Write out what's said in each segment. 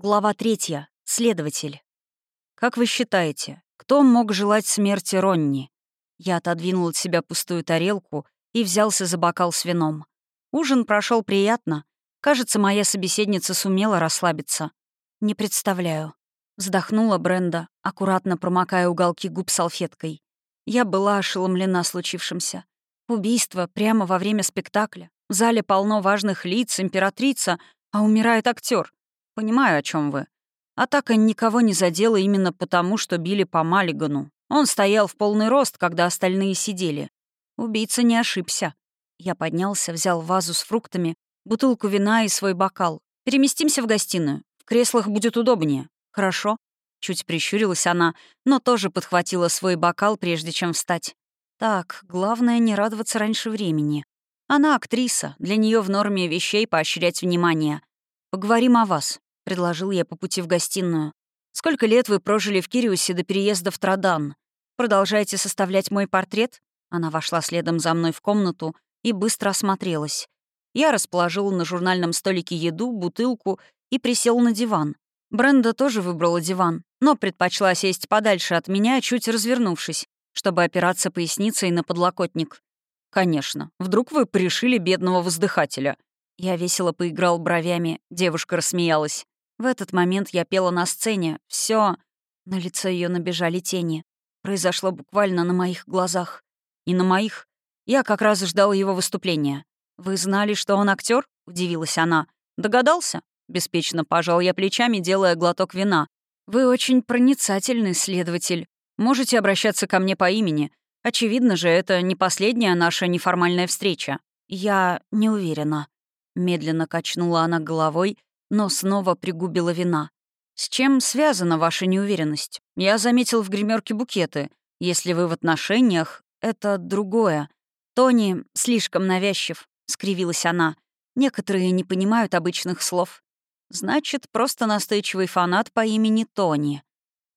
Глава третья. Следователь. «Как вы считаете, кто мог желать смерти Ронни?» Я отодвинул от себя пустую тарелку и взялся за бокал с вином. Ужин прошел приятно. Кажется, моя собеседница сумела расслабиться. «Не представляю». Вздохнула Бренда, аккуратно промокая уголки губ салфеткой. Я была ошеломлена случившимся. Убийство прямо во время спектакля. В зале полно важных лиц, императрица, а умирает актер. Понимаю, о чем вы. Атака никого не задела именно потому, что били по Маллигану. Он стоял в полный рост, когда остальные сидели. Убийца не ошибся. Я поднялся, взял вазу с фруктами, бутылку вина и свой бокал. Переместимся в гостиную. В креслах будет удобнее. Хорошо. Чуть прищурилась она, но тоже подхватила свой бокал, прежде чем встать. Так, главное не радоваться раньше времени. Она актриса, для нее в норме вещей поощрять внимание. Поговорим о вас предложил я по пути в гостиную. «Сколько лет вы прожили в Кириусе до переезда в Традан? Продолжаете составлять мой портрет?» Она вошла следом за мной в комнату и быстро осмотрелась. Я расположил на журнальном столике еду, бутылку и присел на диван. Бренда тоже выбрала диван, но предпочла сесть подальше от меня, чуть развернувшись, чтобы опираться поясницей на подлокотник. «Конечно. Вдруг вы пришили бедного воздыхателя?» Я весело поиграл бровями, девушка рассмеялась. В этот момент я пела на сцене. Все. На лицо ее набежали тени. Произошло буквально на моих глазах. И на моих. Я как раз ждала его выступления. «Вы знали, что он актер? удивилась она. «Догадался?» Беспечно пожал я плечами, делая глоток вина. «Вы очень проницательный следователь. Можете обращаться ко мне по имени. Очевидно же, это не последняя наша неформальная встреча. Я не уверена». Медленно качнула она головой, но снова пригубила вина. «С чем связана ваша неуверенность? Я заметил в гримерке букеты. Если вы в отношениях, это другое. Тони слишком навязчив», — скривилась она. «Некоторые не понимают обычных слов. Значит, просто настойчивый фанат по имени Тони.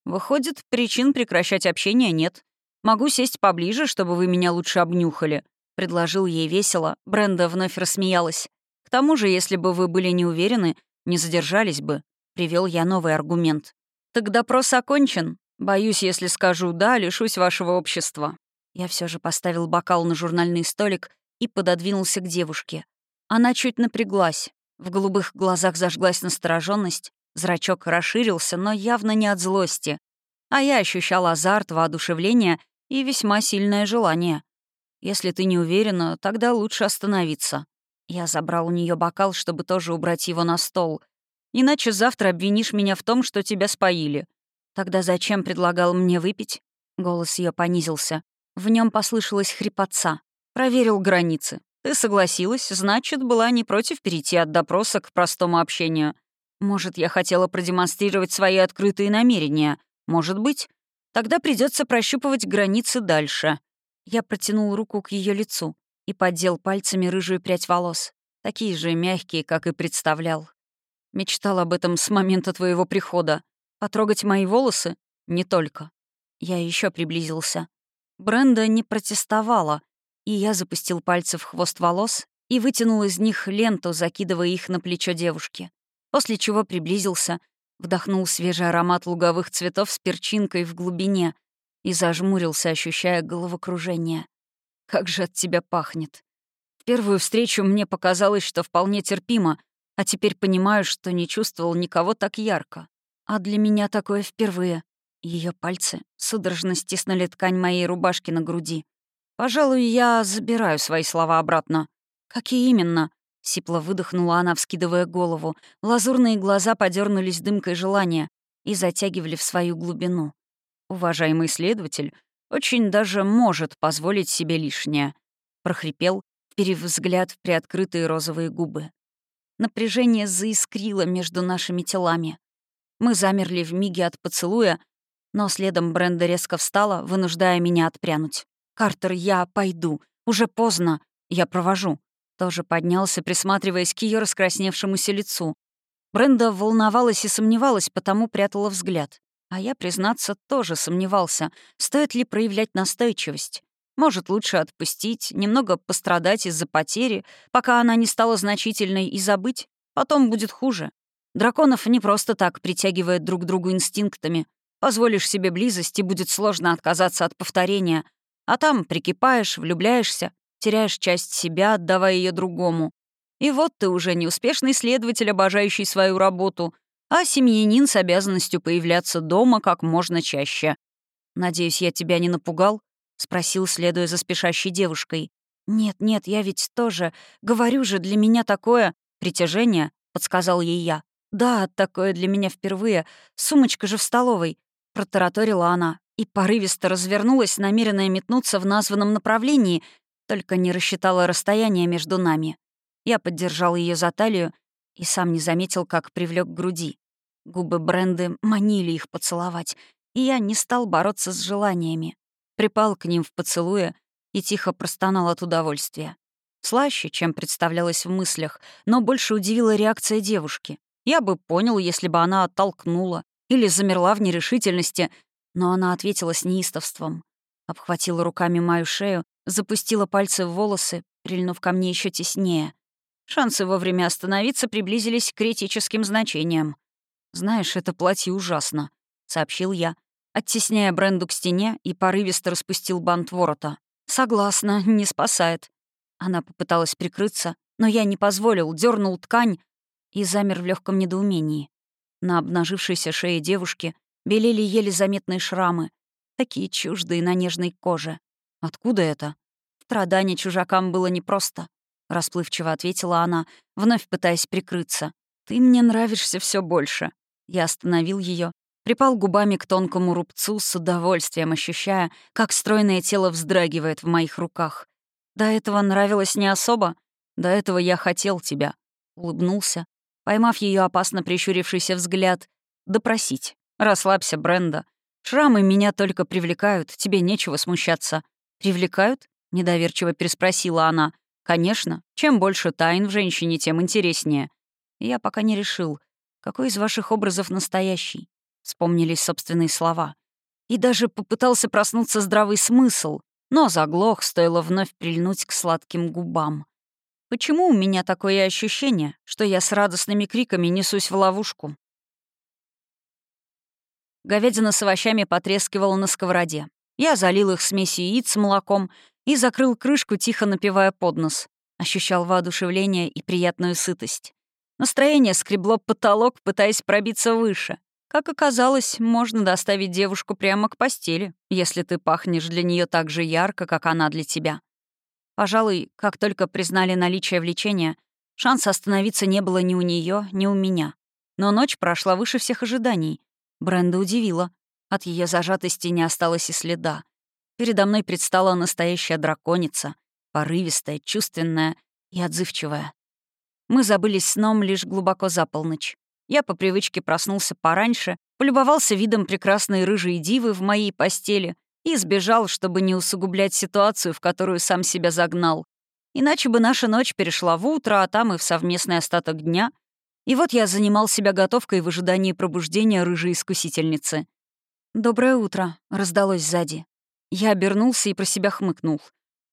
Выходит, причин прекращать общение нет. Могу сесть поближе, чтобы вы меня лучше обнюхали», — предложил ей весело. Бренда вновь рассмеялась. «К тому же, если бы вы были не уверены, не задержались бы. Привел я новый аргумент. Так допрос окончен. Боюсь, если скажу «да», лишусь вашего общества. Я все же поставил бокал на журнальный столик и пододвинулся к девушке. Она чуть напряглась. В голубых глазах зажглась настороженность, зрачок расширился, но явно не от злости. А я ощущал азарт, воодушевление и весьма сильное желание. Если ты не уверена, тогда лучше остановиться. Я забрал у нее бокал, чтобы тоже убрать его на стол. Иначе завтра обвинишь меня в том, что тебя споили. Тогда зачем предлагал мне выпить? Голос ее понизился. В нем послышалась хрипотца. Проверил границы. Ты согласилась, значит, была не против перейти от допроса к простому общению. Может, я хотела продемонстрировать свои открытые намерения. Может быть. Тогда придется прощупывать границы дальше. Я протянул руку к ее лицу и поддел пальцами рыжую прядь волос, такие же мягкие, как и представлял. Мечтал об этом с момента твоего прихода. Потрогать мои волосы? Не только. Я еще приблизился. Бренда не протестовала, и я запустил пальцы в хвост волос и вытянул из них ленту, закидывая их на плечо девушки. После чего приблизился, вдохнул свежий аромат луговых цветов с перчинкой в глубине и зажмурился, ощущая головокружение. Как же от тебя пахнет. В первую встречу мне показалось, что вполне терпимо, а теперь понимаю, что не чувствовал никого так ярко. А для меня такое впервые. Ее пальцы судорожно стиснули ткань моей рубашки на груди. Пожалуй, я забираю свои слова обратно. Какие именно? Сипло выдохнула она, вскидывая голову. Лазурные глаза подернулись дымкой желания и затягивали в свою глубину. Уважаемый следователь, очень даже может позволить себе лишнее», — прохрипел, вперев взгляд в приоткрытые розовые губы. Напряжение заискрило между нашими телами. Мы замерли в миге от поцелуя, но следом Бренда резко встала, вынуждая меня отпрянуть. «Картер, я пойду. Уже поздно. Я провожу». Тоже поднялся, присматриваясь к ее раскрасневшемуся лицу. Бренда волновалась и сомневалась, потому прятала взгляд. А я, признаться, тоже сомневался, стоит ли проявлять настойчивость. Может, лучше отпустить, немного пострадать из-за потери, пока она не стала значительной, и забыть. Потом будет хуже. Драконов не просто так притягивает друг к другу инстинктами. Позволишь себе близость, и будет сложно отказаться от повторения. А там прикипаешь, влюбляешься, теряешь часть себя, отдавая ее другому. И вот ты уже не успешный следователь, обожающий свою работу, а семьянин с обязанностью появляться дома как можно чаще. «Надеюсь, я тебя не напугал?» — спросил, следуя за спешащей девушкой. «Нет, нет, я ведь тоже. Говорю же, для меня такое...» «Притяжение?» — подсказал ей я. «Да, такое для меня впервые. Сумочка же в столовой», — протараторила она и порывисто развернулась, намеренная метнуться в названном направлении, только не рассчитала расстояние между нами. Я поддержал ее за талию и сам не заметил, как привлек к груди. Губы Бренды манили их поцеловать, и я не стал бороться с желаниями. Припал к ним в поцелуе и тихо простонал от удовольствия. Слаще, чем представлялось в мыслях, но больше удивила реакция девушки. Я бы понял, если бы она оттолкнула или замерла в нерешительности, но она ответила с неистовством. Обхватила руками мою шею, запустила пальцы в волосы, прильнув ко мне еще теснее. Шансы вовремя остановиться приблизились к критическим значениям. «Знаешь, это платье ужасно», — сообщил я, оттесняя Бренду к стене и порывисто распустил бант ворота. «Согласна, не спасает». Она попыталась прикрыться, но я не позволил, дернул ткань и замер в легком недоумении. На обнажившейся шее девушки белели еле заметные шрамы, такие чуждые на нежной коже. Откуда это? Страдание чужакам было непросто. Расплывчиво ответила она, вновь пытаясь прикрыться. «Ты мне нравишься все больше». Я остановил ее, припал губами к тонкому рубцу, с удовольствием ощущая, как стройное тело вздрагивает в моих руках. До этого нравилось не особо. До этого я хотел тебя. Улыбнулся, поймав ее опасно прищурившийся взгляд. Допросить. Расслабься, Бренда. Шрамы меня только привлекают, тебе нечего смущаться. Привлекают? Недоверчиво переспросила она. Конечно, чем больше тайн в женщине, тем интереснее. Я пока не решил, какой из ваших образов настоящий. Вспомнились собственные слова. И даже попытался проснуться здравый смысл, но заглох, стоило вновь прильнуть к сладким губам. Почему у меня такое ощущение, что я с радостными криками несусь в ловушку? Говядина с овощами потрескивала на сковороде. Я залил их смесью яиц с молоком и закрыл крышку, тихо напивая под нос. Ощущал воодушевление и приятную сытость. Настроение скребло потолок, пытаясь пробиться выше. Как оказалось, можно доставить девушку прямо к постели, если ты пахнешь для нее так же ярко, как она для тебя. Пожалуй, как только признали наличие влечения, шанса остановиться не было ни у нее, ни у меня. Но ночь прошла выше всех ожиданий. Бренда удивила. От ее зажатости не осталось и следа. Передо мной предстала настоящая драконица, порывистая, чувственная и отзывчивая. Мы забылись сном лишь глубоко за полночь. Я по привычке проснулся пораньше, полюбовался видом прекрасной рыжей дивы в моей постели и сбежал, чтобы не усугублять ситуацию, в которую сам себя загнал. Иначе бы наша ночь перешла в утро, а там и в совместный остаток дня. И вот я занимал себя готовкой в ожидании пробуждения рыжей искусительницы. «Доброе утро», — раздалось сзади. Я обернулся и про себя хмыкнул.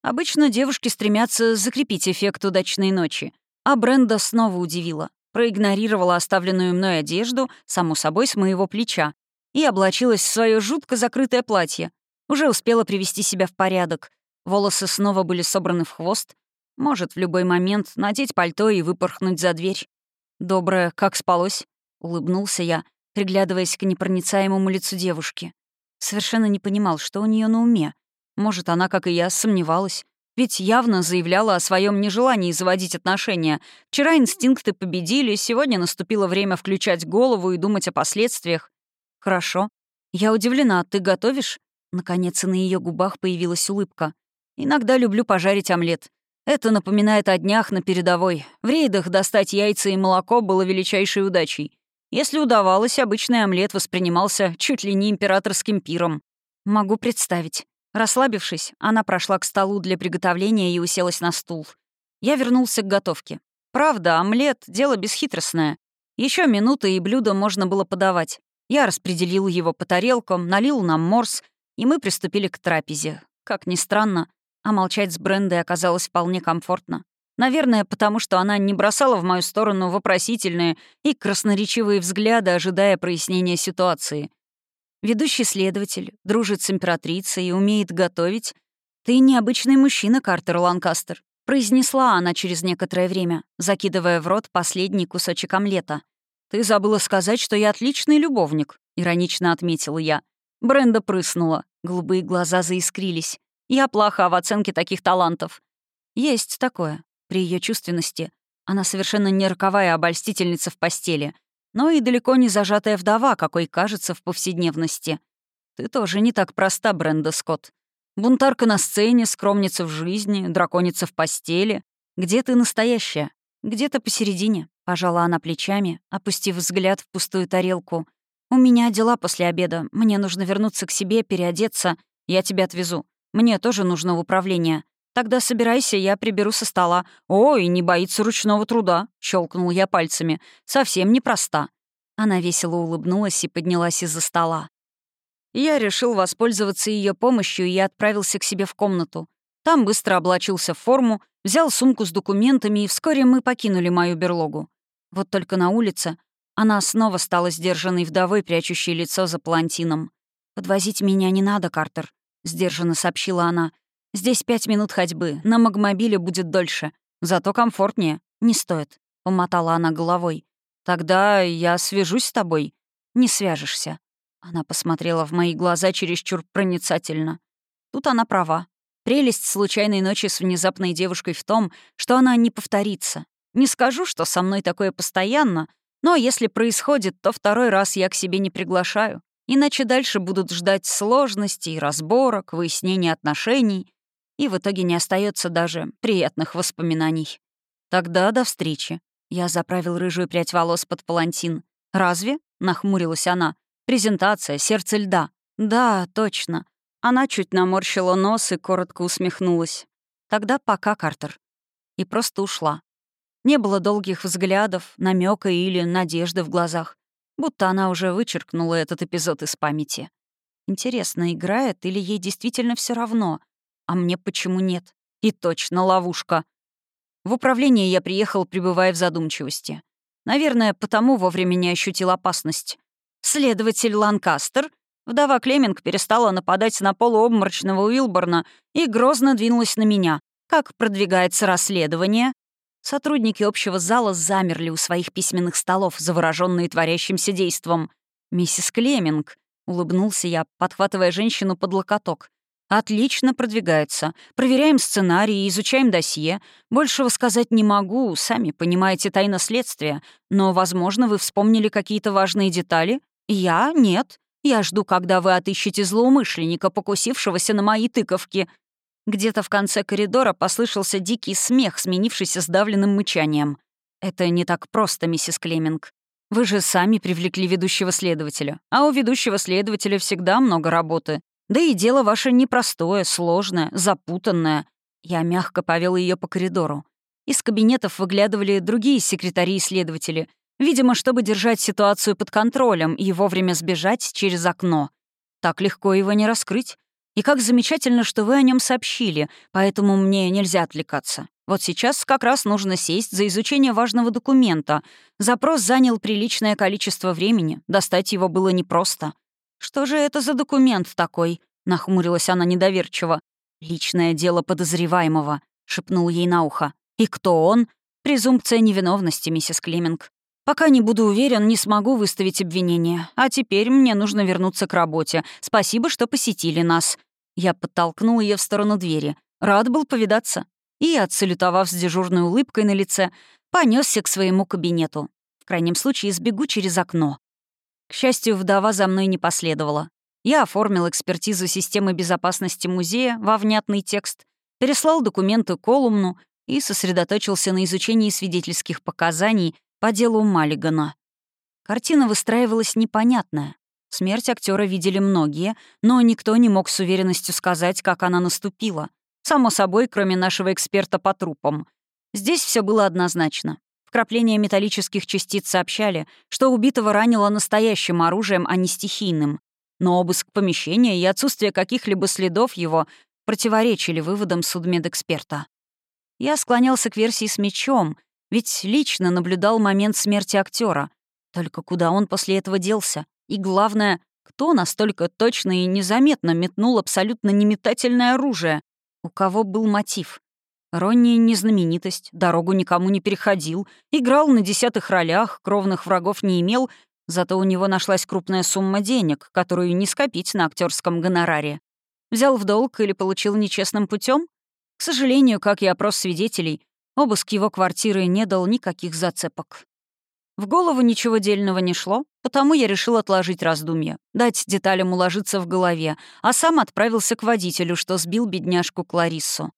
Обычно девушки стремятся закрепить эффект удачной ночи. А Бренда снова удивила. Проигнорировала оставленную мной одежду, само собой, с моего плеча, и облачилась в свое жутко закрытое платье. Уже успела привести себя в порядок. Волосы снова были собраны в хвост. Может, в любой момент надеть пальто и выпорхнуть за дверь. «Доброе, как спалось?» — улыбнулся я, приглядываясь к непроницаемому лицу девушки. Совершенно не понимал, что у нее на уме. Может, она, как и я, сомневалась. Ведь явно заявляла о своем нежелании заводить отношения. Вчера инстинкты победили, сегодня наступило время включать голову и думать о последствиях. «Хорошо. Я удивлена, ты готовишь?» Наконец, и на ее губах появилась улыбка. «Иногда люблю пожарить омлет. Это напоминает о днях на передовой. В рейдах достать яйца и молоко было величайшей удачей. Если удавалось, обычный омлет воспринимался чуть ли не императорским пиром. Могу представить. Расслабившись, она прошла к столу для приготовления и уселась на стул. Я вернулся к готовке. Правда, омлет — дело бесхитростное. Еще минуты, и блюдо можно было подавать. Я распределил его по тарелкам, налил нам морс, и мы приступили к трапезе. Как ни странно, а молчать с Брендой оказалось вполне комфортно. Наверное, потому что она не бросала в мою сторону вопросительные и красноречивые взгляды, ожидая прояснения ситуации. Ведущий следователь, дружит с императрицей и умеет готовить. Ты необычный мужчина, Картер Ланкастер. Произнесла она через некоторое время, закидывая в рот последний кусочек омлета. «Ты забыла сказать, что я отличный любовник», — иронично отметила я. Бренда прыснула, голубые глаза заискрились. «Я плоха в оценке таких талантов». Есть такое. При ее чувственности она совершенно не роковая обольстительница в постели, но и далеко не зажатая вдова, какой кажется в повседневности. Ты тоже не так проста, Бренда Скотт. Бунтарка на сцене, скромница в жизни, драконица в постели. Где ты настоящая? Где-то посередине. Пожала она плечами, опустив взгляд в пустую тарелку. «У меня дела после обеда. Мне нужно вернуться к себе, переодеться. Я тебя отвезу. Мне тоже нужно в управление. Тогда собирайся, я приберу со стола. Ой, не боится ручного труда», — щелкнул я пальцами. «Совсем непроста». Она весело улыбнулась и поднялась из-за стола. Я решил воспользоваться ее помощью и отправился к себе в комнату. Там быстро облачился в форму, взял сумку с документами, и вскоре мы покинули мою берлогу. Вот только на улице она снова стала сдержанной вдовой, прячущей лицо за палантином. «Подвозить меня не надо, Картер», — сдержанно сообщила она. «Здесь пять минут ходьбы, на магмобиле будет дольше. Зато комфортнее. Не стоит», — помотала она головой. «Тогда я свяжусь с тобой». «Не свяжешься. Она посмотрела в мои глаза чересчур проницательно. Тут она права. Прелесть случайной ночи с внезапной девушкой в том, что она не повторится. Не скажу, что со мной такое постоянно, но если происходит, то второй раз я к себе не приглашаю. Иначе дальше будут ждать сложностей, разборок, выяснения отношений, и в итоге не остается даже приятных воспоминаний. Тогда до встречи. Я заправил рыжую прядь волос под палантин. «Разве?» — нахмурилась она. Презентация, сердце льда. Да, точно. Она чуть наморщила нос и коротко усмехнулась. Тогда пока, Картер. И просто ушла. Не было долгих взглядов, намека или надежды в глазах. Будто она уже вычеркнула этот эпизод из памяти. Интересно, играет или ей действительно все равно? А мне почему нет? И точно ловушка. В управление я приехал, пребывая в задумчивости. Наверное, потому вовремя не ощутил опасность. Следователь Ланкастер, вдова Клеминг перестала нападать на полуобморочного Уилборна и грозно двинулась на меня. Как продвигается расследование? Сотрудники общего зала замерли у своих письменных столов, завороженные творящимся действом. «Миссис Клеминг», — улыбнулся я, подхватывая женщину под локоток. «Отлично продвигается. Проверяем сценарий, изучаем досье. Большего сказать не могу, сами понимаете тайна следствия. Но, возможно, вы вспомнили какие-то важные детали? Я? Нет. Я жду, когда вы отыщете злоумышленника, покусившегося на мои тыковки». Где-то в конце коридора послышался дикий смех, сменившийся сдавленным мычанием. «Это не так просто, миссис Клеминг. Вы же сами привлекли ведущего следователя, а у ведущего следователя всегда много работы. Да и дело ваше непростое, сложное, запутанное. Я мягко повел ее по коридору. Из кабинетов выглядывали другие секретари и следователи, видимо, чтобы держать ситуацию под контролем и вовремя сбежать через окно. Так легко его не раскрыть. И как замечательно, что вы о нем сообщили, поэтому мне нельзя отвлекаться. Вот сейчас как раз нужно сесть за изучение важного документа. Запрос занял приличное количество времени, достать его было непросто. «Что же это за документ такой?» — нахмурилась она недоверчиво. «Личное дело подозреваемого», — шепнул ей на ухо. «И кто он?» «Презумпция невиновности, миссис Клеминг. Пока не буду уверен, не смогу выставить обвинение. А теперь мне нужно вернуться к работе. Спасибо, что посетили нас». Я подтолкнул ее в сторону двери. Рад был повидаться. И, отсалютовав с дежурной улыбкой на лице, понесся к своему кабинету. В крайнем случае, сбегу через окно. К счастью, вдова за мной не последовала. Я оформил экспертизу системы безопасности музея во внятный текст, переслал документы Колумну и сосредоточился на изучении свидетельских показаний по делу Маллигана. Картина выстраивалась непонятная. Смерть актера видели многие, но никто не мог с уверенностью сказать, как она наступила. Само собой, кроме нашего эксперта по трупам. Здесь все было однозначно. Вкрапления металлических частиц сообщали, что убитого ранило настоящим оружием, а не стихийным. Но обыск помещения и отсутствие каких-либо следов его противоречили выводам судмедэксперта. Я склонялся к версии с мечом, ведь лично наблюдал момент смерти актера. Только куда он после этого делся? И главное, кто настолько точно и незаметно метнул абсолютно неметательное оружие? У кого был мотив? Ронни не знаменитость, дорогу никому не переходил, играл на десятых ролях, кровных врагов не имел, зато у него нашлась крупная сумма денег, которую не скопить на актерском гонораре. Взял в долг или получил нечестным путем? К сожалению, как и опрос свидетелей, обыск его квартиры не дал никаких зацепок. В голову ничего дельного не шло, потому я решил отложить раздумья, дать деталям уложиться в голове, а сам отправился к водителю, что сбил бедняжку Клариссу.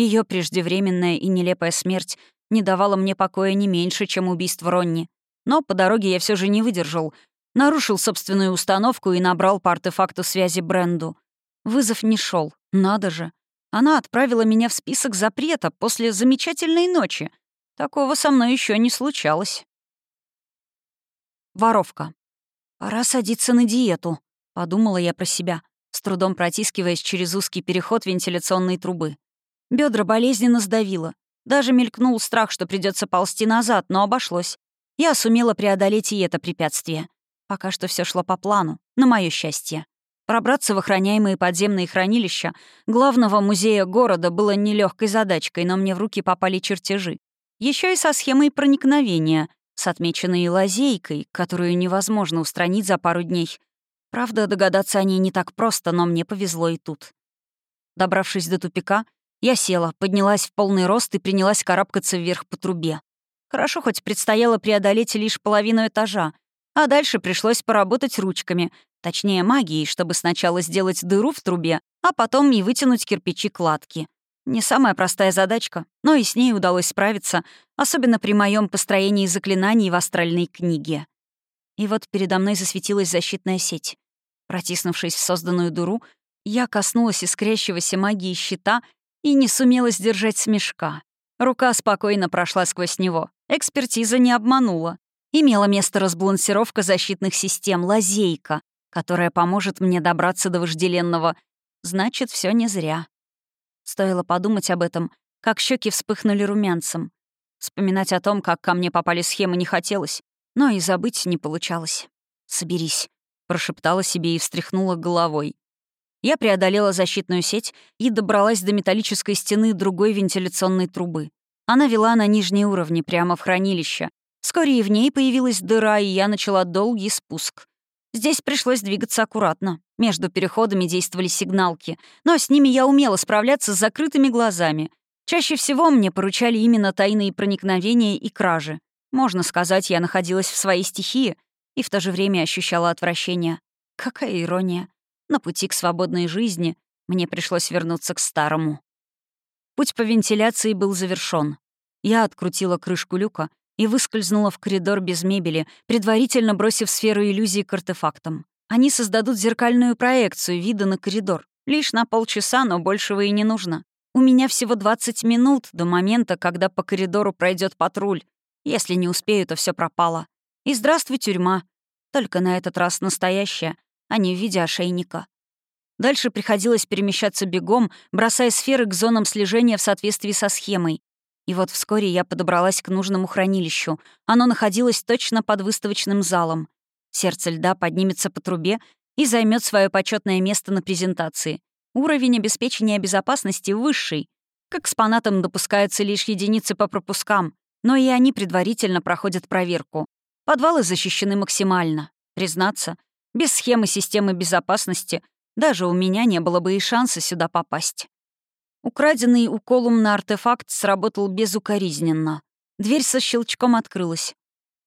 Ее преждевременная и нелепая смерть не давала мне покоя не меньше, чем убийство Ронни. Но по дороге я все же не выдержал, нарушил собственную установку и набрал по артефакту связи Бренду. Вызов не шел, надо же. Она отправила меня в список запрета после замечательной ночи. Такого со мной еще не случалось. Воровка. «Пора садиться на диету», — подумала я про себя, с трудом протискиваясь через узкий переход вентиляционной трубы. Бедра болезненно сдавило. Даже мелькнул страх, что придется ползти назад, но обошлось. Я сумела преодолеть и это препятствие. Пока что все шло по плану, на мое счастье. Пробраться в охраняемые подземные хранилища главного музея города было нелегкой задачкой, но мне в руки попали чертежи. Еще и со схемой проникновения, с отмеченной лазейкой, которую невозможно устранить за пару дней. Правда, догадаться о ней не так просто, но мне повезло и тут. Добравшись до тупика, я села, поднялась в полный рост и принялась карабкаться вверх по трубе. Хорошо, хоть предстояло преодолеть лишь половину этажа, а дальше пришлось поработать ручками, точнее магией, чтобы сначала сделать дыру в трубе, а потом и вытянуть кирпичи кладки. Не самая простая задачка, но и с ней удалось справиться, особенно при моем построении заклинаний в астральной книге. И вот передо мной засветилась защитная сеть. Протиснувшись в созданную дыру, я коснулась искрящегося магии щита и не сумела сдержать смешка. Рука спокойно прошла сквозь него. Экспертиза не обманула. Имела место разбалансировка защитных систем, лазейка, которая поможет мне добраться до вожделенного. Значит, все не зря. Стоило подумать об этом, как щеки вспыхнули румянцем. Вспоминать о том, как ко мне попали схемы, не хотелось, но и забыть не получалось. «Соберись», — прошептала себе и встряхнула головой. Я преодолела защитную сеть и добралась до металлической стены другой вентиляционной трубы. Она вела на нижние уровни, прямо в хранилище. Вскоре и в ней появилась дыра, и я начала долгий спуск. Здесь пришлось двигаться аккуратно. Между переходами действовали сигналки, но с ними я умела справляться с закрытыми глазами. Чаще всего мне поручали именно тайные проникновения и кражи. Можно сказать, я находилась в своей стихии и в то же время ощущала отвращение. Какая ирония. На пути к свободной жизни мне пришлось вернуться к старому. Путь по вентиляции был завершён. Я открутила крышку люка и выскользнула в коридор без мебели, предварительно бросив сферу иллюзий к артефактам. Они создадут зеркальную проекцию вида на коридор. Лишь на полчаса, но большего и не нужно. У меня всего 20 минут до момента, когда по коридору пройдет патруль. Если не успею, то все пропало. И здравствуй, тюрьма. Только на этот раз настоящая, а не в виде ошейника. Дальше приходилось перемещаться бегом, бросая сферы к зонам слежения в соответствии со схемой. И вот вскоре я подобралась к нужному хранилищу. Оно находилось точно под выставочным залом. Сердце льда поднимется по трубе и займет свое почетное место на презентации. Уровень обеспечения безопасности высший. К экспонатам допускаются лишь единицы по пропускам, но и они предварительно проходят проверку. Подвалы защищены максимально. Признаться, без схемы системы безопасности даже у меня не было бы и шанса сюда попасть. Украденный у Колумна артефакт сработал безукоризненно. Дверь со щелчком открылась.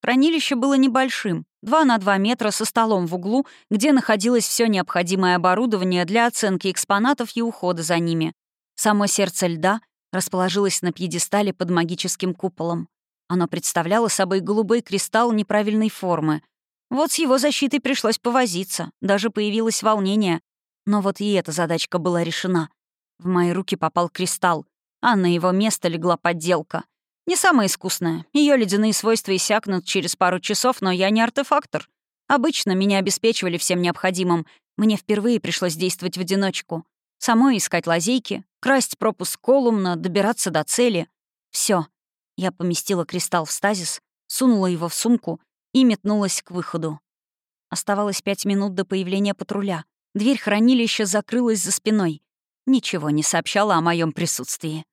Хранилище было небольшим, 2 на 2 метра со столом в углу, где находилось все необходимое оборудование для оценки экспонатов и ухода за ними. Само сердце льда расположилось на пьедестале под магическим куполом. Оно представляло собой голубой кристалл неправильной формы, вот с его защитой пришлось повозиться, даже появилось волнение. Но вот и эта задачка была решена. В мои руки попал кристалл, а на его место легла подделка. Не самая искусная. Ее ледяные свойства иссякнут через пару часов, но я не артефактор. Обычно меня обеспечивали всем необходимым. Мне впервые пришлось действовать в одиночку. Самой искать лазейки, красть пропуск Колумна, добираться до цели. Все. Я поместила кристалл в стазис, сунула его в сумку и метнулась к выходу. Оставалось пять минут до появления патруля. Дверь хранилища закрылась за спиной. Ничего не сообщала о моем присутствии.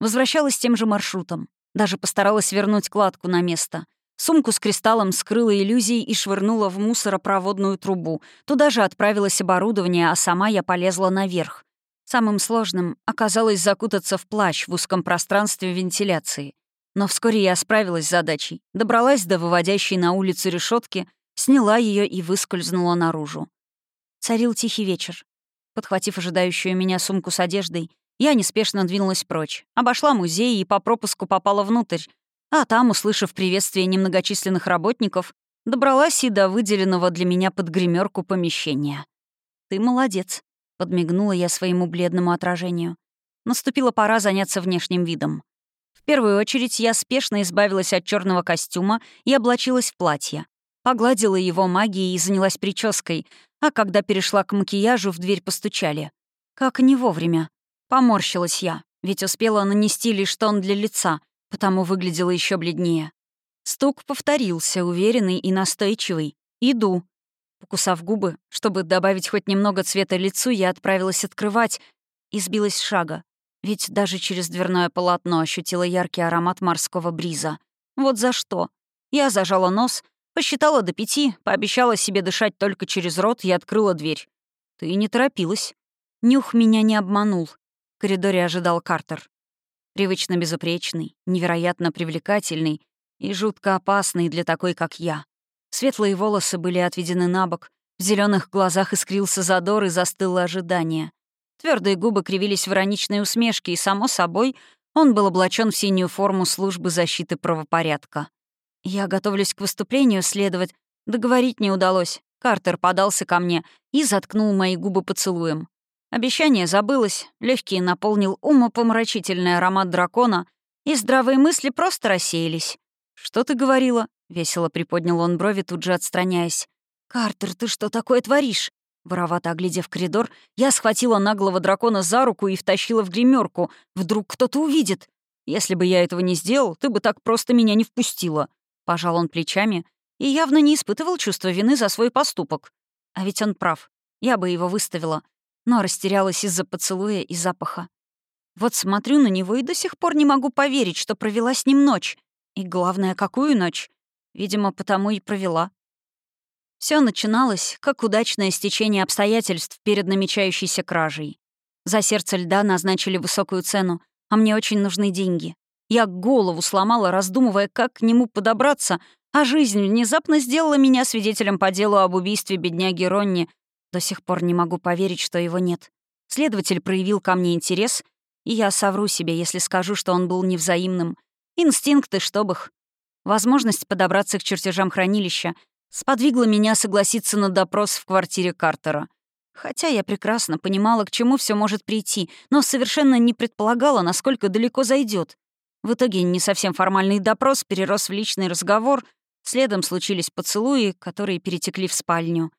Возвращалась тем же маршрутом. Даже постаралась вернуть кладку на место. Сумку с кристаллом скрыла иллюзией и швырнула в мусоропроводную трубу. Туда же отправилось оборудование, а сама я полезла наверх. Самым сложным оказалось закутаться в плащ в узком пространстве вентиляции. Но вскоре я справилась с задачей, добралась до выводящей на улицу решетки, сняла ее и выскользнула наружу. Царил тихий вечер. Подхватив ожидающую меня сумку с одеждой, я неспешно двинулась прочь, обошла музей и по пропуску попала внутрь, а там, услышав приветствие немногочисленных работников, добралась и до выделенного для меня под гримерку помещения. «Ты молодец», — подмигнула я своему бледному отражению. Наступила пора заняться внешним видом. В первую очередь я спешно избавилась от черного костюма и облачилась в платье. Погладила его магией и занялась прической, а когда перешла к макияжу, в дверь постучали. Как не вовремя. Поморщилась я, ведь успела нанести лишь тон для лица, потому выглядела еще бледнее. Стук повторился, уверенный и настойчивый. «Иду». Покусав губы, чтобы добавить хоть немного цвета лицу, я отправилась открывать и сбилась с шага. Ведь даже через дверное полотно ощутила яркий аромат морского бриза. Вот за что. Я зажала нос, посчитала до пяти, пообещала себе дышать только через рот и открыла дверь. Ты не торопилась. Нюх меня не обманул. В коридоре ожидал Картер. Привычно безупречный, невероятно привлекательный и жутко опасный для такой, как я. Светлые волосы были отведены на бок, в зеленых глазах искрился задор и застыло ожидание. Твердые губы кривились в ироничной усмешке, и, само собой, он был облачен в синюю форму службы защиты правопорядка. Я готовлюсь к выступлению, следовать. Договорить не удалось. Картер подался ко мне и заткнул мои губы поцелуем. Обещание забылось, легкий наполнил умопомрачительный аромат дракона, и здравые мысли просто рассеялись. «Что ты говорила?» — весело приподнял он брови, тут же отстраняясь. «Картер, ты что такое творишь?» Воровато оглядев коридор, я схватила наглого дракона за руку и втащила в гримерку. Вдруг кто-то увидит. Если бы я этого не сделал, ты бы так просто меня не впустила. Пожал он плечами и явно не испытывал чувства вины за свой поступок. А ведь он прав. Я бы его выставила. Но растерялась из-за поцелуя и запаха. Вот смотрю на него и до сих пор не могу поверить, что провела с ним ночь. И главное, какую ночь? Видимо, потому и провела. Все начиналось, как удачное стечение обстоятельств перед намечающейся кражей. За сердце льда назначили высокую цену, а мне очень нужны деньги. Я голову сломала, раздумывая, как к нему подобраться, а жизнь внезапно сделала меня свидетелем по делу об убийстве бедняги Ронни. До сих пор не могу поверить, что его нет. Следователь проявил ко мне интерес, и я совру себе, если скажу, что он был невзаимным. Инстинкты, чтоб их. Возможность подобраться к чертежам хранилища — сподвигло меня согласиться на допрос в квартире Картера. Хотя я прекрасно понимала, к чему все может прийти, но совершенно не предполагала, насколько далеко зайдет. В итоге не совсем формальный допрос перерос в личный разговор, следом случились поцелуи, которые перетекли в спальню.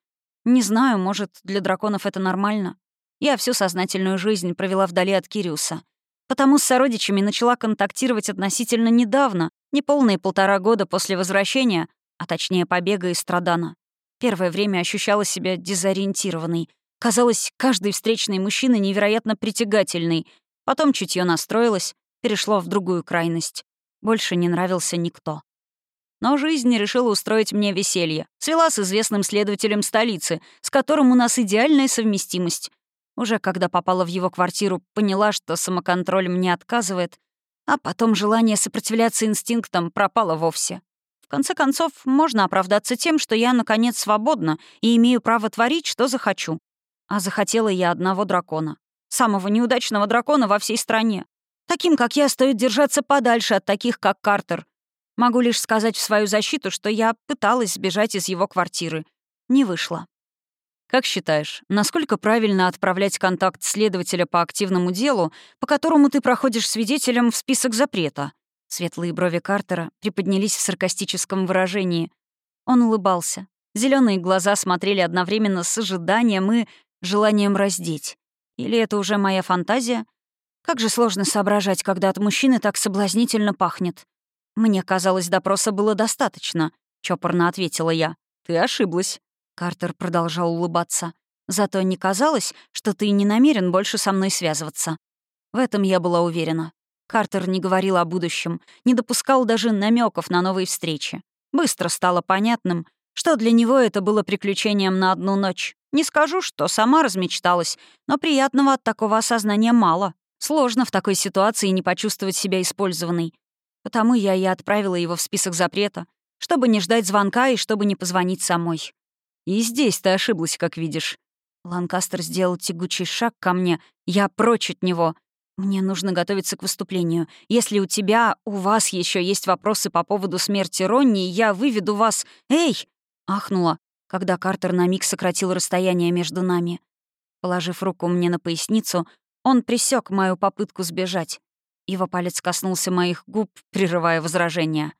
Не знаю, может, для драконов это нормально. Я всю сознательную жизнь провела вдали от Кириуса. Потому с сородичами начала контактировать относительно недавно, неполные полтора года после возвращения, а точнее побега из Страдана. Первое время ощущала себя дезориентированной. Казалось, каждый встречный мужчина невероятно притягательный. Потом чутье настроилось, перешло в другую крайность. Больше не нравился никто. Но жизнь решила устроить мне веселье. Свела с известным следователем столицы, с которым у нас идеальная совместимость. Уже когда попала в его квартиру, поняла, что самоконтроль мне отказывает, а потом желание сопротивляться инстинктам пропало вовсе конце концов, можно оправдаться тем, что я, наконец, свободна и имею право творить, что захочу. А захотела я одного дракона. Самого неудачного дракона во всей стране. Таким, как я, стоит держаться подальше от таких, как Картер. Могу лишь сказать в свою защиту, что я пыталась сбежать из его квартиры. Не вышло. Как считаешь, насколько правильно отправлять контакт следователя по активному делу, по которому ты проходишь свидетелем в список запрета? Светлые брови Картера приподнялись в саркастическом выражении. Он улыбался. Зеленые глаза смотрели одновременно с ожиданием и желанием раздеть. Или это уже моя фантазия? Как же сложно соображать, когда от мужчины так соблазнительно пахнет. Мне казалось, допроса было достаточно, чопорно ответила я. Ты ошиблась. Картер продолжал улыбаться. Зато не казалось, что ты не намерен больше со мной связываться. В этом я была уверена. Картер не говорил о будущем, не допускал даже намеков на новые встречи. Быстро стало понятным, что для него это было приключением на одну ночь. Не скажу, что сама размечталась, но приятного от такого осознания мало. Сложно в такой ситуации не почувствовать себя использованной. Потому я и отправила его в список запрета, чтобы не ждать звонка и чтобы не позвонить самой. И здесь ты ошиблась, как видишь. Ланкастер сделал тягучий шаг ко мне, я прочь от него. «Мне нужно готовиться к выступлению. Если у тебя, у вас еще есть вопросы по поводу смерти Ронни, я выведу вас... Эй!» — ахнула, когда Картер на миг сократил расстояние между нами. Положив руку мне на поясницу, он присек мою попытку сбежать. Его палец коснулся моих губ, прерывая возражения.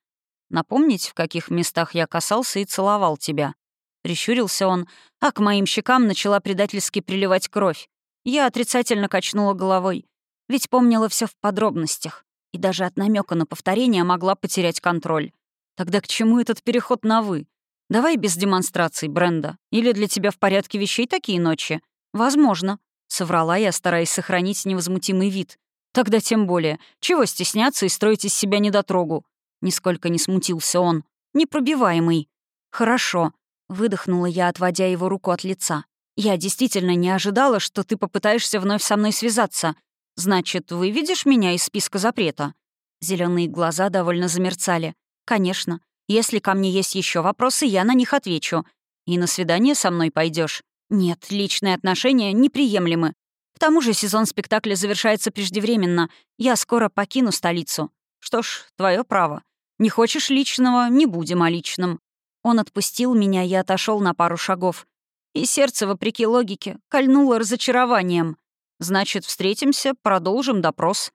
«Напомнить, в каких местах я касался и целовал тебя?» Прищурился он, а к моим щекам начала предательски приливать кровь. Я отрицательно качнула головой ведь помнила все в подробностях и даже от намека на повторение могла потерять контроль. Тогда к чему этот переход на «вы»? Давай без демонстраций, Бренда. Или для тебя в порядке вещей такие ночи? Возможно. Соврала я, стараясь сохранить невозмутимый вид. Тогда тем более. Чего стесняться и строить из себя недотрогу? Нисколько не смутился он. Непробиваемый. Хорошо. Выдохнула я, отводя его руку от лица. Я действительно не ожидала, что ты попытаешься вновь со мной связаться. «Значит, выведешь меня из списка запрета?» Зеленые глаза довольно замерцали. «Конечно. Если ко мне есть еще вопросы, я на них отвечу. И на свидание со мной пойдешь. Нет, личные отношения неприемлемы. К тому же сезон спектакля завершается преждевременно. Я скоро покину столицу. Что ж, твое право. Не хочешь личного — не будем о личном». Он отпустил меня и отошел на пару шагов. И сердце, вопреки логике, кольнуло разочарованием. Значит, встретимся, продолжим допрос.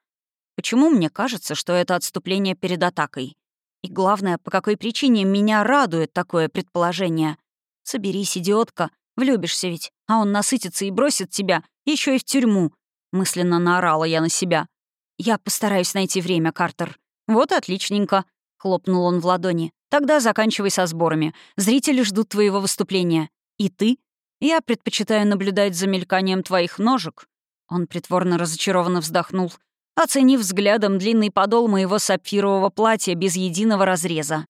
Почему мне кажется, что это отступление перед атакой? И главное, по какой причине меня радует такое предположение? Соберись, идиотка, влюбишься ведь, а он насытится и бросит тебя, еще и в тюрьму. Мысленно наорала я на себя. Я постараюсь найти время, Картер. Вот отличненько, хлопнул он в ладони. Тогда заканчивай со сборами. Зрители ждут твоего выступления. И ты? Я предпочитаю наблюдать за мельканием твоих ножек он притворно разочарованно вздохнул, оценив взглядом длинный подол моего сапфирового платья без единого разреза.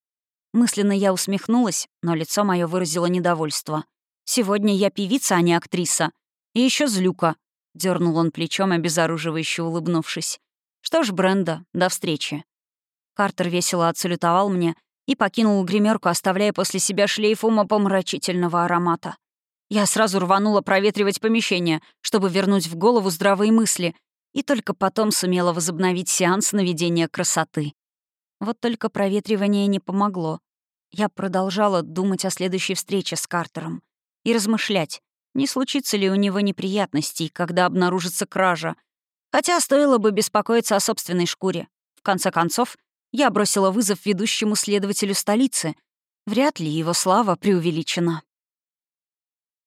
Мысленно я усмехнулась, но лицо мое выразило недовольство. «Сегодня я певица, а не актриса. И еще злюка», — дернул он плечом, обезоруживающе улыбнувшись. «Что ж, Бренда, до встречи». Картер весело отсалютовал мне и покинул гримерку, оставляя после себя шлейф умопомрачительного аромата. Я сразу рванула проветривать помещение, чтобы вернуть в голову здравые мысли, и только потом сумела возобновить сеанс наведения красоты. Вот только проветривание не помогло. Я продолжала думать о следующей встрече с Картером и размышлять, не случится ли у него неприятностей, когда обнаружится кража. Хотя стоило бы беспокоиться о собственной шкуре. В конце концов, я бросила вызов ведущему следователю столицы. Вряд ли его слава преувеличена.